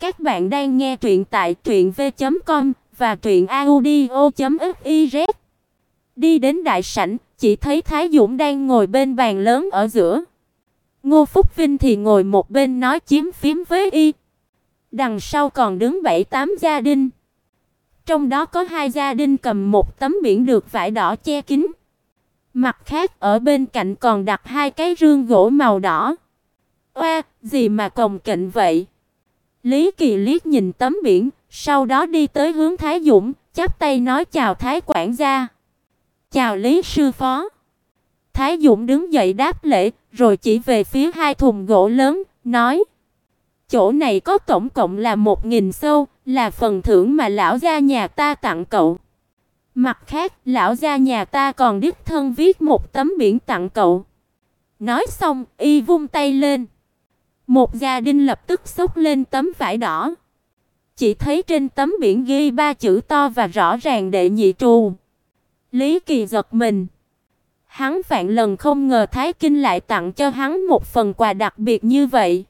Các bạn đang nghe truyện tại truyệnv.com và truyệnaudio.fiz. Đi đến đại sảnh, chỉ thấy Thái Dũng đang ngồi bên bàn lớn ở giữa. Ngô Phúc Vinh thì ngồi một bên nói chiếm phím với y. Đằng sau còn đứng bảy tám gia đình. Trong đó có hai gia đình cầm một tấm biển được vải đỏ che kín. Mặt khác ở bên cạnh còn đặt hai cái rương gỗ màu đỏ. Oa, gì mà cồng kệnh vậy? Lý Kỳ liếc nhìn tấm biển, sau đó đi tới hướng Thái Dũng, chắp tay nói chào Thái quản gia. "Chào Lý sư phó." Thái Dũng đứng dậy đáp lễ, rồi chỉ về phía hai thùng gỗ lớn, nói: "Chỗ này có tổng cộng là một nghìn sâu, là phần thưởng mà lão gia nhà ta tặng cậu." Mặt khác, lão gia nhà ta còn đích thân viết một tấm biển tặng cậu. Nói xong, y vung tay lên. Một gia đình lập tức xốc lên tấm vải đỏ. Chỉ thấy trên tấm biển ghi ba chữ to và rõ ràng đệ nhị trù. Lý Kỳ giật mình. Hắn vạn lần không ngờ Thái Kinh lại tặng cho hắn một phần quà đặc biệt như vậy.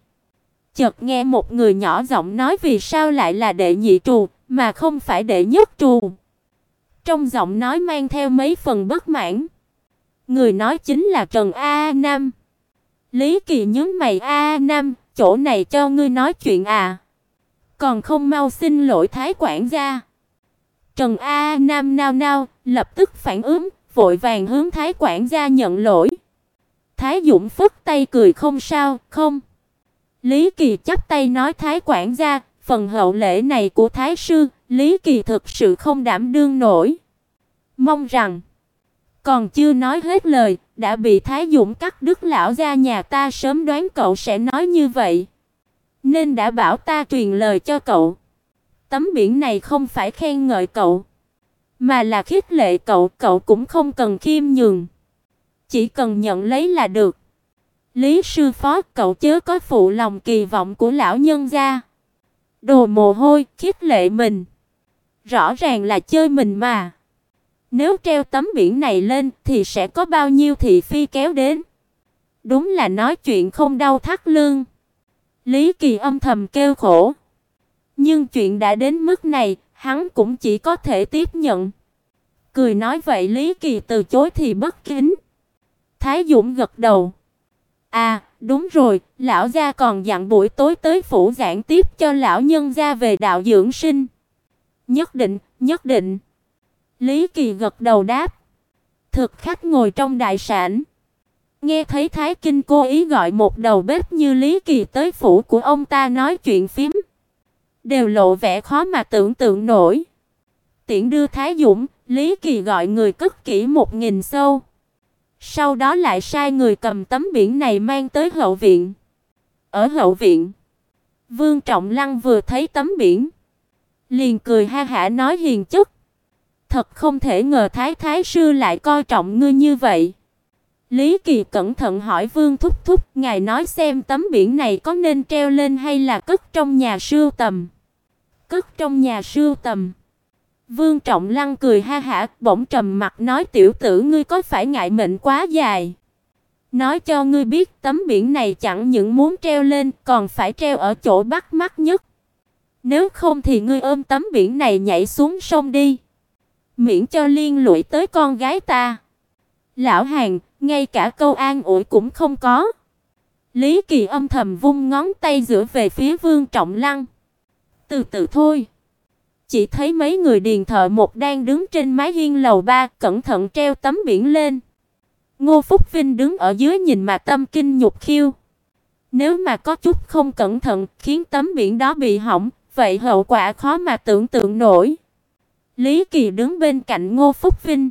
Chợt nghe một người nhỏ giọng nói vì sao lại là đệ nhị trù mà không phải đệ nhất trù. Trong giọng nói mang theo mấy phần bất mãn. Người nói chính là Trần A Nam. Lý Kỳ nhớ mày a Nam, chỗ này cho ngươi nói chuyện à? Còn không mau xin lỗi thái quản gia. Trần A Nam nao nao, lập tức phản ứng, vội vàng hướng thái quản gia nhận lỗi. Thái Dũng phất tay cười không sao, không. Lý Kỳ chắp tay nói thái quản gia, phần hậu lễ này của thái sư, Lý Kỳ thực sự không đảm đương nổi. Mong rằng còn chưa nói hết lời, đã bị Thái Dũng cắt đứt lão gia nhà ta sớm đoán cậu sẽ nói như vậy, nên đã bảo ta truyền lời cho cậu. Tấm biển này không phải khen ngợi cậu, mà là khích lệ cậu, cậu cũng không cần khiêm nhường, chỉ cần nhận lấy là được. Lý sư phó, cậu chớ có phụ lòng kỳ vọng của lão nhân gia. Đồ mồ hôi, khích lệ mình. Rõ ràng là chơi mình mà. Nếu treo tấm biển này lên thì sẽ có bao nhiêu thị phi kéo đến. Đúng là nói chuyện không đau thắt lưng. Lý Kỳ âm thầm kêu khổ. Nhưng chuyện đã đến mức này, hắn cũng chỉ có thể tiếp nhận. Cười nói vậy Lý Kỳ từ chối thì bất kính. Thái Dũng gật đầu. À, đúng rồi, lão gia còn dặn buổi tối tới phủ giảng tiếp cho lão nhân gia về đạo dưỡng sinh. Nhất định, nhất định. Lý Kỳ gật đầu đáp. Thực khách ngồi trong đại sảnh. Nghe thấy Thái Kinh cố ý gọi một đầu bếp như Lý Kỳ tới phủ của ông ta nói chuyện phím, đều lộ vẻ khó mà tưởng tượng nổi. Tiễn đưa Thái Dũng, Lý Kỳ gọi người cất kỹ một nghìn sâu. Sau đó lại sai người cầm tấm biển này mang tới hậu viện. Ở hậu viện, Vương Trọng Lăng vừa thấy tấm biển, liền cười ha hả nói hiền chất Thật không thể ngờ Thái Thái sư lại coi trọng ngươi như vậy. Lý Kỳ cẩn thận hỏi Vương Thúc Thúc, ngài nói xem tấm biển này có nên treo lên hay là cất trong nhà sưu tầm. Cất trong nhà sưu tầm. Vương Trọng Lăng cười ha hả, bỗng trầm mặt nói tiểu tử ngươi có phải ngại mệnh quá dài. Nói cho ngươi biết tấm biển này chẳng những muốn treo lên, còn phải treo ở chỗ bắt mắt nhất. Nếu không thì ngươi ôm tấm biển này nhảy xuống sông đi miễn cho liên lụy tới con gái ta. Lão Hàn, ngay cả câu an ủi cũng không có. Lý Kỳ âm thầm vung ngón tay giữa về phía Vương Trọng Lăng. Từ từ thôi. Chỉ thấy mấy người điền thợ một đang đứng trên mái hiên lầu ba, cẩn thận treo tấm biển lên. Ngô Phúc Vinh đứng ở dưới nhìn mà tâm kinh nhục khiêu. Nếu mà có chút không cẩn thận, khiến tấm biển đó bị hỏng, vậy hậu quả khó mà tưởng tượng nổi. Lý Kỳ đứng bên cạnh Ngô Phúc Vinh,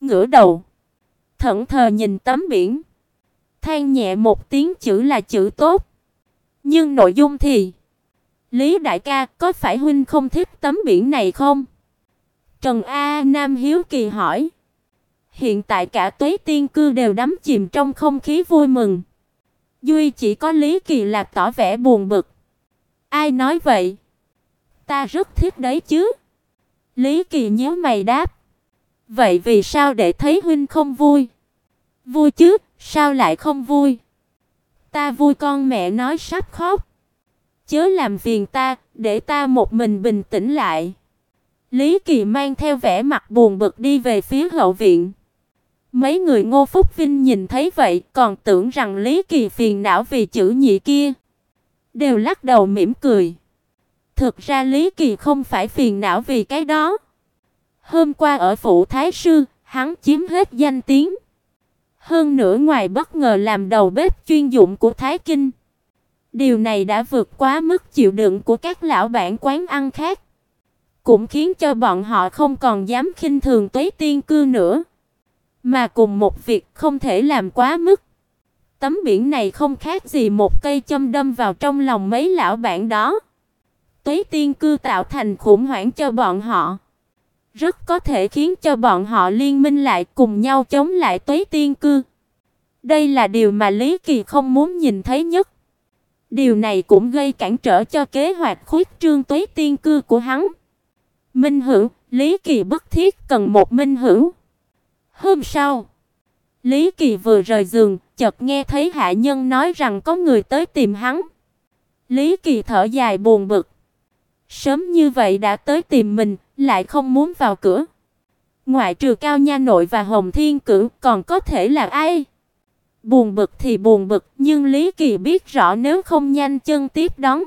ngửa đầu, thẫn thờ nhìn tấm biển, than nhẹ một tiếng chữ là chữ tốt, nhưng nội dung thì Lý đại ca, có phải huynh không thích tấm biển này không? Trần A Nam hiếu kỳ hỏi. Hiện tại cả Tuế Tiên cư đều đắm chìm trong không khí vui mừng. Duy chỉ có Lý Kỳ là tỏ vẻ buồn bực. Ai nói vậy? Ta rất thích đấy chứ. Lý Kỳ nhíu mày đáp. Vậy vì sao để thấy huynh không vui? Vui chứ, sao lại không vui? Ta vui con mẹ nói sắp khóc. chớ làm phiền ta, để ta một mình bình tĩnh lại." Lý Kỳ mang theo vẻ mặt buồn bực đi về phía hậu viện. Mấy người Ngô Phúc Vinh nhìn thấy vậy, còn tưởng rằng Lý Kỳ phiền não vì chữ nhị kia, đều lắc đầu mỉm cười. Thực ra Lý Kỳ không phải phiền não vì cái đó. Hôm qua ở phủ thái sư, hắn chiếm hết danh tiếng. Hơn nữa ngoài bất ngờ làm đầu bếp chuyên dụng của Thái Kinh. Điều này đã vượt quá mức chịu đựng của các lão bản quán ăn khác, cũng khiến cho bọn họ không còn dám khinh thường Tuế Tiên cư nữa. Mà cùng một việc không thể làm quá mức. Tấm biển này không khác gì một cây châm đâm vào trong lòng mấy lão bản đó. Tuế Tiên cư tạo thành khủng hoảng cho bọn họ rất có thể khiến cho bọn họ liên minh lại cùng nhau chống lại Tuế Tiên cư. Đây là điều mà Lý Kỳ không muốn nhìn thấy nhất. Điều này cũng gây cản trở cho kế hoạch khuyết trương Tuế Tiên cư của hắn. Minh Hữu, Lý Kỳ bất thiết cần một Minh Hữu. Hôm sau, Lý Kỳ vừa rời giường, chợt nghe thấy hạ nhân nói rằng có người tới tìm hắn. Lý Kỳ thở dài buồn bực. Sớm như vậy đã tới tìm mình, lại không muốn vào cửa. Ngoại trừ Cao Nha nội và Hồng Thiên Cửu, còn có thể là ai? Buồn bực thì buồn bực, nhưng Lý Kỳ biết rõ nếu không nhanh chân tiếp đón,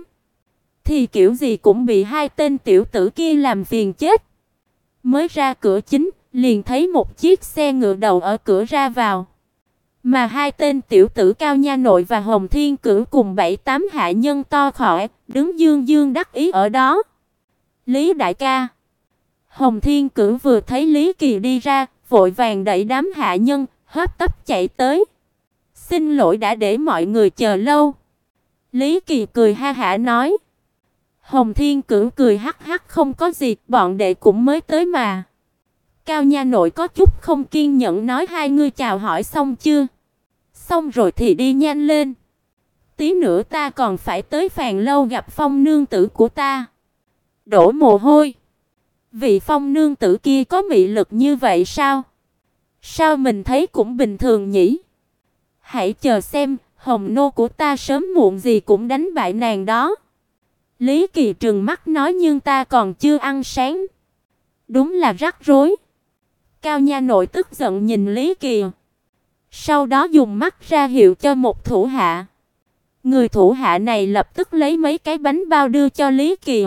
thì kiểu gì cũng bị hai tên tiểu tử kia làm phiền chết. Mới ra cửa chính, liền thấy một chiếc xe ngựa đầu ở cửa ra vào. Mà hai tên tiểu tử Cao Nha nội và Hồng Thiên Cửu cùng bảy tám hạ nhân to khỏe, đứng dương dương đắc ý ở đó. Lý đại ca Hồng Thiên Cửu vừa thấy Lý Kỳ đi ra, vội vàng đẩy đám hạ nhân, hấp tấp chạy tới. "Xin lỗi đã để mọi người chờ lâu." Lý Kỳ cười ha hả nói. Hồng Thiên Cửu cười hắc hắc không có gì, bọn đệ cũng mới tới mà. Cao nha nội có chút không kiên nhẫn nói hai ngươi chào hỏi xong chưa? Xong rồi thì đi nhanh lên. Tí nữa ta còn phải tới phàn lâu gặp phong nương tử của ta. Đổ mồ hôi. Vị phong nương tử kia có mị lực như vậy sao? Sao mình thấy cũng bình thường nhỉ? Hãy chờ xem, hồng nô của ta sớm muộn gì cũng đánh bại nàng đó. Lý Kỳ trừng mắt nói nhưng ta còn chưa ăn sáng. Đúng là rắc rối. Cao nha nội tức giận nhìn Lý Kỳ. Sau đó dùng mắt ra hiệu cho một thủ hạ. Người thủ hạ này lập tức lấy mấy cái bánh bao đưa cho Lý Kỳ.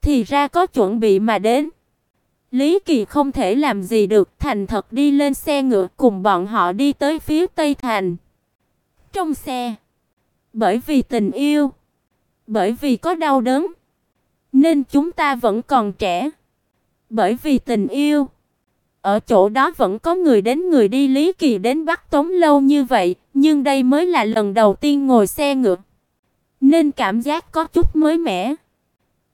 Thì ra có chuẩn bị mà đến. Lý Kỳ không thể làm gì được, thành thật đi lên xe ngựa cùng bọn họ đi tới phía Tây thành. Trong xe, bởi vì tình yêu, bởi vì có đau đớn, nên chúng ta vẫn còn trẻ. Bởi vì tình yêu, ở chỗ đó vẫn có người đến người đi Lý Kỳ đến Bắc Tống lâu như vậy, nhưng đây mới là lần đầu tiên ngồi xe ngựa, nên cảm giác có chút mới mẻ.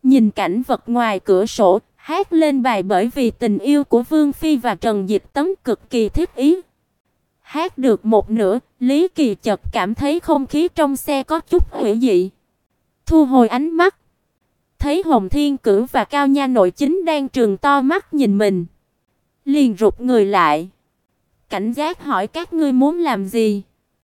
Nhìn cảnh vật ngoài cửa sổ, hát lên bài bởi vì tình yêu của Vương phi và Trần Dịch Tấm cực kỳ thích ý. Hát được một nửa, Lý Kỳ chợt cảm thấy không khí trong xe có chút hủy dị. Thu hồi ánh mắt, thấy Hồng Thiên Cử và Cao Nha nội chính đang trường to mắt nhìn mình, liền rụt người lại. Cảnh giác hỏi các ngươi muốn làm gì?